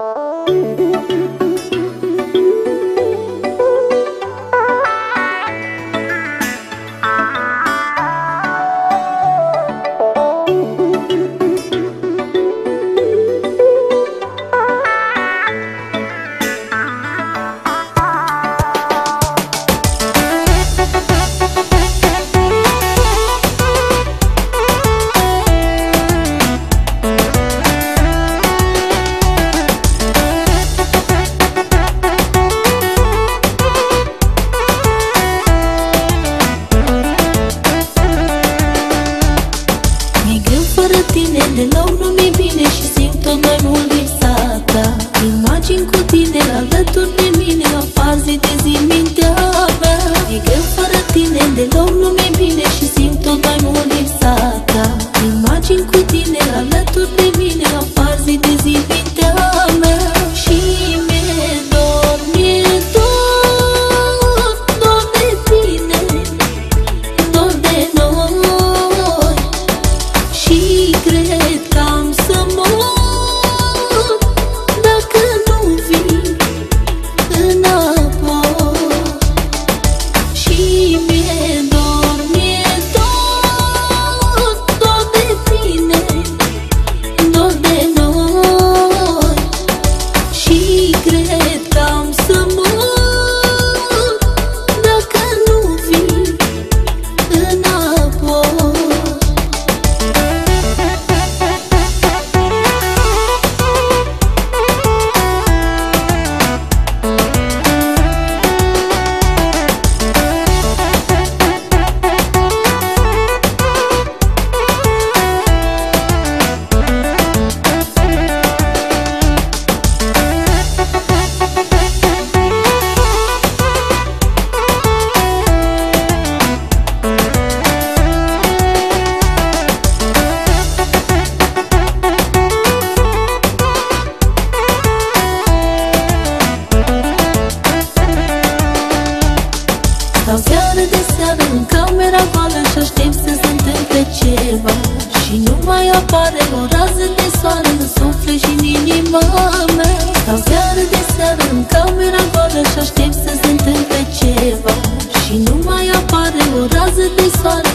Mi-e tine, deloc nu mi-e bine Și simt tot mai mult lipsa ta Imagini cu Stau seară de seară în camera goală Și aștept să se întâmple ceva. Și nu mai apare o rază de soare În suflet și în inima mea. Stau seară de seară în camera goală Și aștept să se întâmple ceva. Și nu mai apare o rază de soare